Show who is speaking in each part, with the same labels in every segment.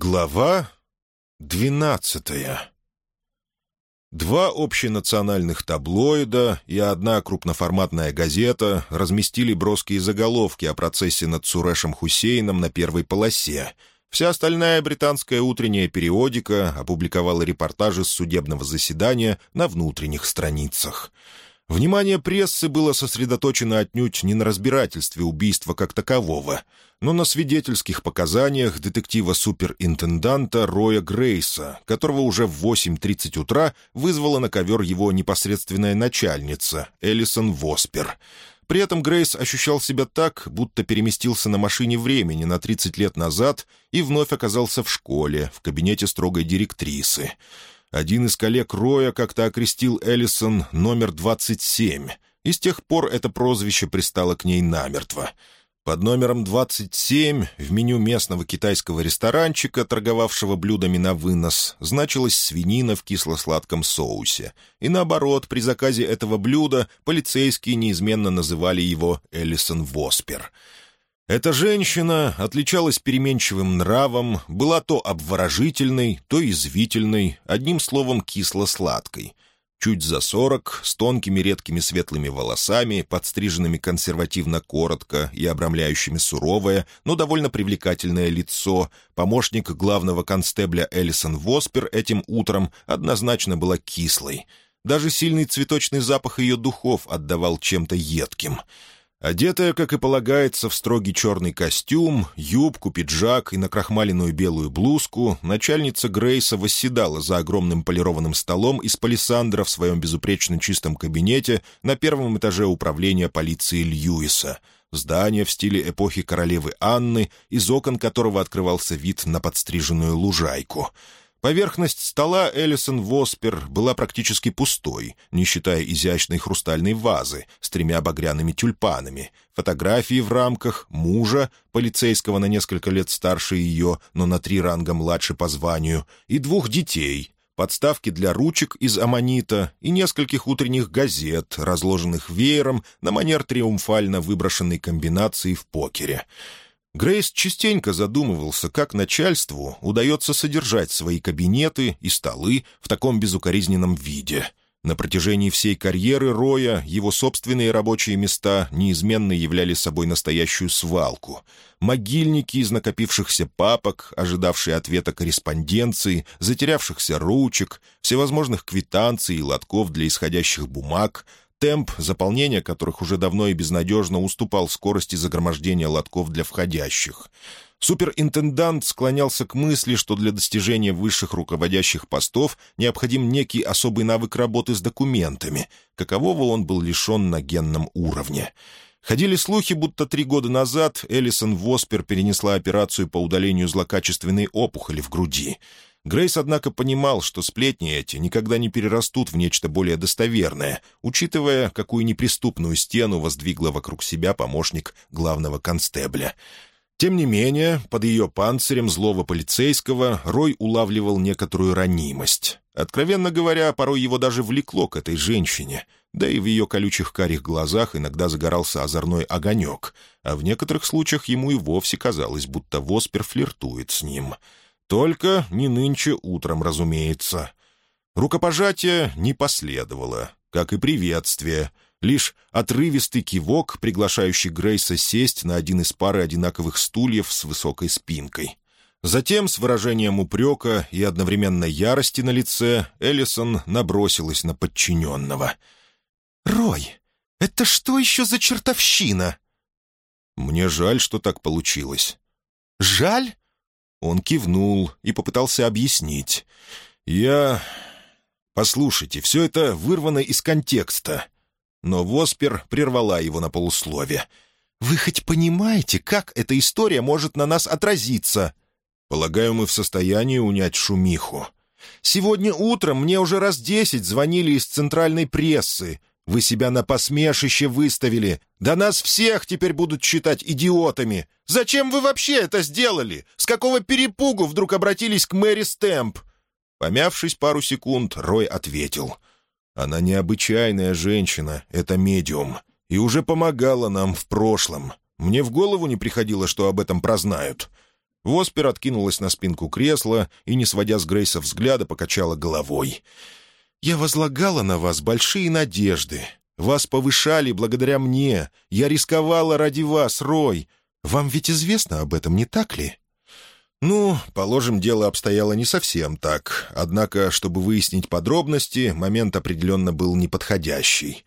Speaker 1: Глава двенадцатая Два общенациональных таблоида и одна крупноформатная газета разместили броские заголовки о процессе над Сурешем Хусейном на первой полосе. Вся остальная британская утренняя периодика опубликовала репортажи с судебного заседания на внутренних страницах — Внимание прессы было сосредоточено отнюдь не на разбирательстве убийства как такового, но на свидетельских показаниях детектива-суперинтенданта Роя Грейса, которого уже в 8.30 утра вызвала на ковер его непосредственная начальница, Элисон Воспер. При этом Грейс ощущал себя так, будто переместился на машине времени на 30 лет назад и вновь оказался в школе, в кабинете строгой директрисы. Один из коллег Роя как-то окрестил Эллисон номер 27, и с тех пор это прозвище пристало к ней намертво. Под номером 27 в меню местного китайского ресторанчика, торговавшего блюдами на вынос, значилась свинина в кисло-сладком соусе. И наоборот, при заказе этого блюда полицейские неизменно называли его «Эллисон Воспер». Эта женщина отличалась переменчивым нравом, была то обворожительной, то извительной, одним словом кисло-сладкой. Чуть за сорок, с тонкими редкими светлыми волосами, подстриженными консервативно коротко и обрамляющими суровое, но довольно привлекательное лицо, помощник главного констебля Элисон Воспер этим утром однозначно была кислой. Даже сильный цветочный запах ее духов отдавал чем-то едким — Одетая, как и полагается, в строгий черный костюм, юбку, пиджак и накрахмаленную белую блузку, начальница Грейса восседала за огромным полированным столом из палисандра в своем безупречно чистом кабинете на первом этаже управления полиции Льюиса. Здание в стиле эпохи королевы Анны, из окон которого открывался вид на подстриженную лужайку — Поверхность стола Эллисон Воспер была практически пустой, не считая изящной хрустальной вазы с тремя багряными тюльпанами, фотографии в рамках мужа, полицейского на несколько лет старше ее, но на три ранга младше по званию, и двух детей, подставки для ручек из аммонита и нескольких утренних газет, разложенных веером на манер триумфально выброшенной комбинации в покере — Грейс частенько задумывался, как начальству удается содержать свои кабинеты и столы в таком безукоризненном виде. На протяжении всей карьеры Роя его собственные рабочие места неизменно являли собой настоящую свалку. Могильники из накопившихся папок, ожидавшие ответа корреспонденции, затерявшихся ручек, всевозможных квитанций и лотков для исходящих бумаг — темп, заполнения которых уже давно и безнадежно уступал скорости загромождения лотков для входящих. Суперинтендант склонялся к мысли, что для достижения высших руководящих постов необходим некий особый навык работы с документами, какового он был лишен на генном уровне. Ходили слухи, будто три года назад Элисон Воспер перенесла операцию по удалению злокачественной опухоли в груди — Грейс, однако, понимал, что сплетни эти никогда не перерастут в нечто более достоверное, учитывая, какую неприступную стену воздвигла вокруг себя помощник главного констебля. Тем не менее, под ее панцирем злого полицейского Рой улавливал некоторую ранимость. Откровенно говоря, порой его даже влекло к этой женщине, да и в ее колючих карих глазах иногда загорался озорной огонек, а в некоторых случаях ему и вовсе казалось, будто Воспер флиртует с ним — только не нынче утром, разумеется. Рукопожатие не последовало, как и приветствие. Лишь отрывистый кивок, приглашающий Грейса сесть на один из пары одинаковых стульев с высокой спинкой. Затем, с выражением упрека и одновременно ярости на лице, Эллисон набросилась на подчиненного. «Рой, это что еще за чертовщина?» «Мне жаль, что так получилось». «Жаль? Он кивнул и попытался объяснить. «Я... Послушайте, все это вырвано из контекста». Но Воспер прервала его на полуслове. «Вы хоть понимаете, как эта история может на нас отразиться?» «Полагаю, мы в состоянии унять шумиху». «Сегодня утром мне уже раз десять звонили из центральной прессы. Вы себя на посмешище выставили. Да нас всех теперь будут считать идиотами. Зачем вы вообще это сделали? С какого перепугу вдруг обратились к Мэри Стэмп?» Помявшись пару секунд, Рой ответил. «Она необычайная женщина, это медиум, и уже помогала нам в прошлом. Мне в голову не приходило, что об этом прознают». Воспер откинулась на спинку кресла и, не сводя с Грейса взгляда, покачала головой. «Я возлагала на вас большие надежды. Вас повышали благодаря мне. Я рисковала ради вас, Рой. Вам ведь известно об этом, не так ли?» «Ну, положим, дело обстояло не совсем так. Однако, чтобы выяснить подробности, момент определенно был неподходящий.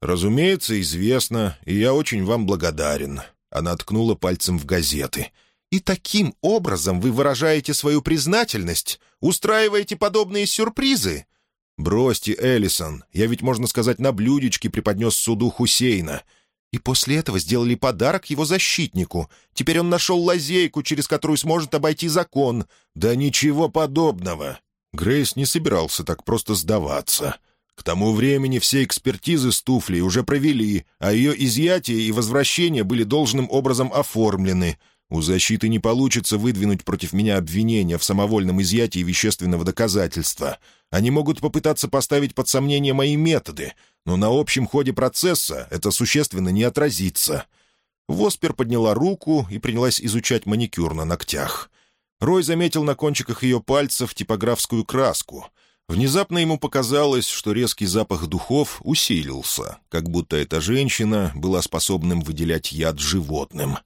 Speaker 1: Разумеется, известно, и я очень вам благодарен». Она ткнула пальцем в газеты. «И таким образом вы выражаете свою признательность? Устраиваете подобные сюрпризы?» «Бросьте, Эллисон, я ведь, можно сказать, на блюдечке преподнес суду Хусейна. И после этого сделали подарок его защитнику. Теперь он нашел лазейку, через которую сможет обойти закон. Да ничего подобного. Грейс не собирался так просто сдаваться. К тому времени все экспертизы с туфлей уже провели, а ее изъятие и возвращение были должным образом оформлены. У защиты не получится выдвинуть против меня обвинения в самовольном изъятии вещественного доказательства. Они могут попытаться поставить под сомнение мои методы, но на общем ходе процесса это существенно не отразится». Воспер подняла руку и принялась изучать маникюр на ногтях. Рой заметил на кончиках ее пальцев типографскую краску. Внезапно ему показалось, что резкий запах духов усилился, как будто эта женщина была способным выделять яд животным.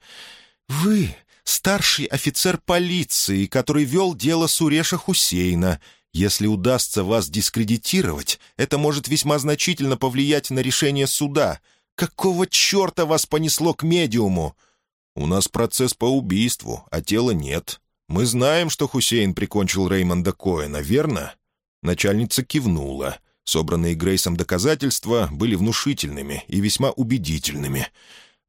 Speaker 1: «Вы — старший офицер полиции, который вел дело Суреша Хусейна если удастся вас дискредитировать, это может весьма значительно повлиять на решение суда. Какого черта вас понесло к медиуму?» «У нас процесс по убийству, а тела нет. Мы знаем, что Хусейн прикончил Реймонда Коэна, верно?» Начальница кивнула. Собранные Грейсом доказательства были внушительными и весьма убедительными.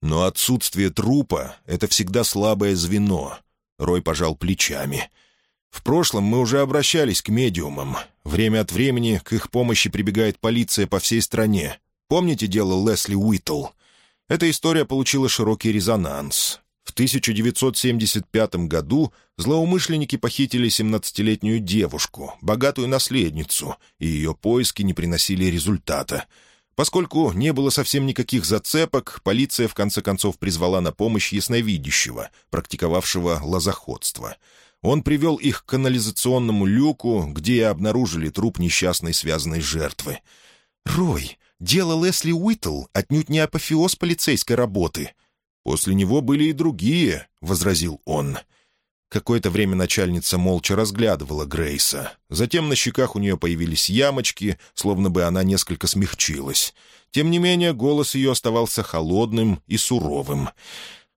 Speaker 1: Но отсутствие трупа — это всегда слабое звено. Рой пожал плечами — в прошлом мы уже обращались к медиумам. Время от времени к их помощи прибегает полиция по всей стране. Помните дело Лесли Уитл? Эта история получила широкий резонанс. В 1975 году злоумышленники похитили 17-летнюю девушку, богатую наследницу, и ее поиски не приносили результата. Поскольку не было совсем никаких зацепок, полиция в конце концов призвала на помощь ясновидящего, практиковавшего лозоходство — он привел их к канализационному люку, где и обнаружили труп несчастной связанной жертвы. «Рой, дело Лесли Уитл отнюдь не апофеоз полицейской работы. После него были и другие», — возразил он. Какое-то время начальница молча разглядывала Грейса. Затем на щеках у нее появились ямочки, словно бы она несколько смягчилась. Тем не менее, голос ее оставался холодным и суровым.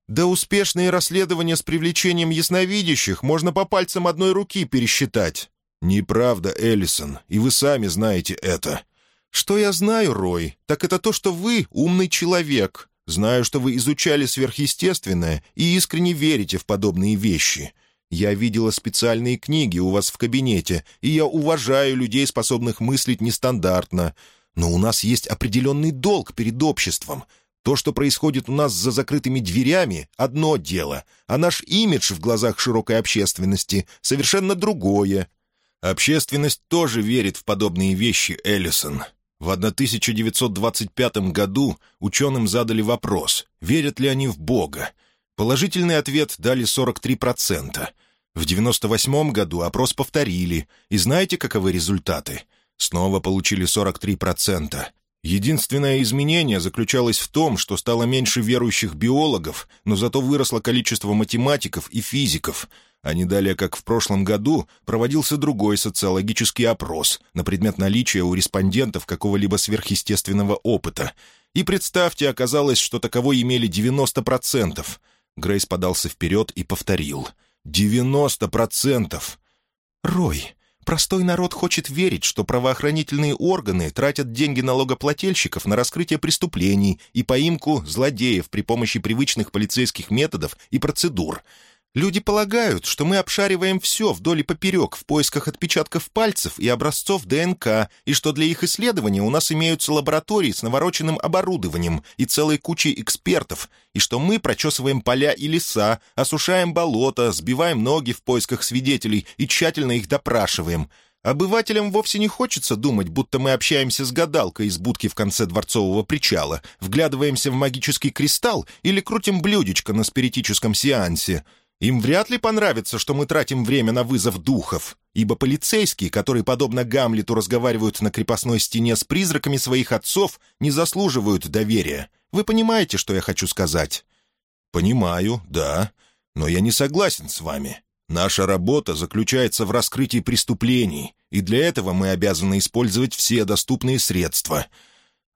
Speaker 1: Да успешные расследования с привлечением ясновидящих можно по пальцам одной руки пересчитать. Неправда, Эллисон, и вы сами знаете это. Что я знаю, Рой, так это то, что вы умный человек. Знаю, что вы изучали сверхъестественное и искренне верите в подобные вещи. Я видела специальные книги у вас в кабинете, и я уважаю людей, способных мыслить нестандартно. Но у нас есть определенный долг перед обществом — то, что происходит у нас за закрытыми дверями, одно дело, а наш имидж в глазах широкой общественности — совершенно другое. Общественность тоже верит в подобные вещи, Эллисон. В 1925 году ученым задали вопрос, верят ли они в Бога. Положительный ответ дали 43%. В 1998 году опрос повторили, и знаете, каковы результаты? Снова получили 43%. Единственное изменение заключалось в том, что стало меньше верующих биологов, но зато выросло количество математиков и физиков. А не далее, как в прошлом году, проводился другой социологический опрос на предмет наличия у респондентов какого-либо сверхъестественного опыта. И представьте, оказалось, что таковой имели 90%. Грейс подался вперед и повторил. «90%!» «Рой, Простой народ хочет верить, что правоохранительные органы тратят деньги налогоплательщиков на раскрытие преступлений и поимку злодеев при помощи привычных полицейских методов и процедур. Люди полагают, что мы обшариваем все вдоль и поперек в поисках отпечатков пальцев и образцов ДНК, и что для их исследования у нас имеются лаборатории с навороченным оборудованием и целой кучей экспертов, и что мы прочесываем поля и леса, осушаем болота, сбиваем ноги в поисках свидетелей и тщательно их допрашиваем. Обывателям вовсе не хочется думать, будто мы общаемся с гадалкой из будки в конце дворцового причала, вглядываемся в магический кристалл или крутим блюдечко на спиритическом сеансе — Им вряд ли понравится, что мы тратим время на вызов духов, ибо полицейские, которые, подобно Гамлету, разговаривают на крепостной стене с призраками своих отцов, не заслуживают доверия. Вы понимаете, что я хочу сказать?» «Понимаю, да, но я не согласен с вами. Наша работа заключается в раскрытии преступлений, и для этого мы обязаны использовать все доступные средства».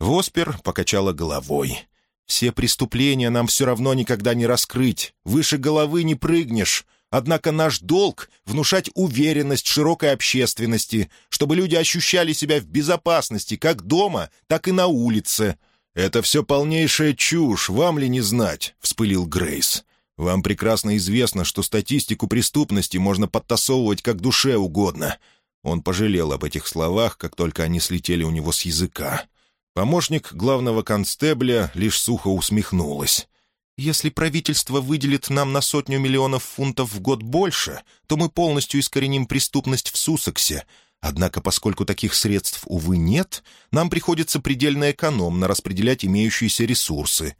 Speaker 1: Воспер покачала головой. Все преступления нам все равно никогда не раскрыть. Выше головы не прыгнешь. Однако наш долг — внушать уверенность широкой общественности, чтобы люди ощущали себя в безопасности как дома, так и на улице. «Это все полнейшая чушь, вам ли не знать?» — вспылил Грейс. «Вам прекрасно известно, что статистику преступности можно подтасовывать как душе угодно». Он пожалел об этих словах, как только они слетели у него с языка. Помощник главного констебля лишь сухо усмехнулась. «Если правительство выделит нам на сотню миллионов фунтов в год больше, то мы полностью искореним преступность в Сусексе. Однако, поскольку таких средств, увы, нет, нам приходится предельно экономно распределять имеющиеся ресурсы.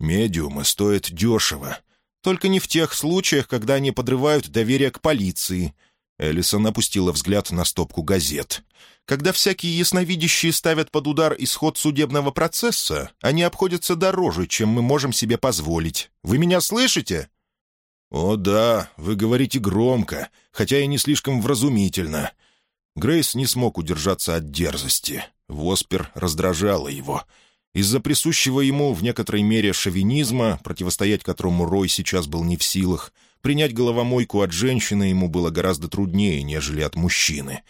Speaker 1: Медиумы стоят дешево. Только не в тех случаях, когда они подрывают доверие к полиции». Эллисон опустила взгляд на стопку газет. Когда всякие ясновидящие ставят под удар исход судебного процесса, они обходятся дороже, чем мы можем себе позволить. Вы меня слышите?» «О да, вы говорите громко, хотя и не слишком вразумительно». Грейс не смог удержаться от дерзости. Воспер раздражала его. Из-за присущего ему в некоторой мере шовинизма, противостоять которому Рой сейчас был не в силах, принять головомойку от женщины ему было гораздо труднее, нежели от мужчины.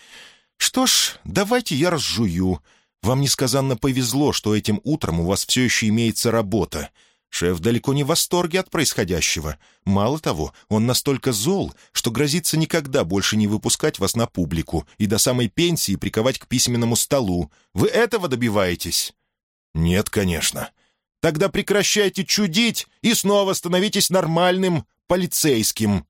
Speaker 1: «Что ж, давайте я разжую. Вам несказанно повезло, что этим утром у вас все еще имеется работа. Шеф далеко не в восторге от происходящего. Мало того, он настолько зол, что грозится никогда больше не выпускать вас на публику и до самой пенсии приковать к письменному столу. Вы этого добиваетесь?» «Нет, конечно». «Тогда прекращайте чудить и снова становитесь нормальным полицейским».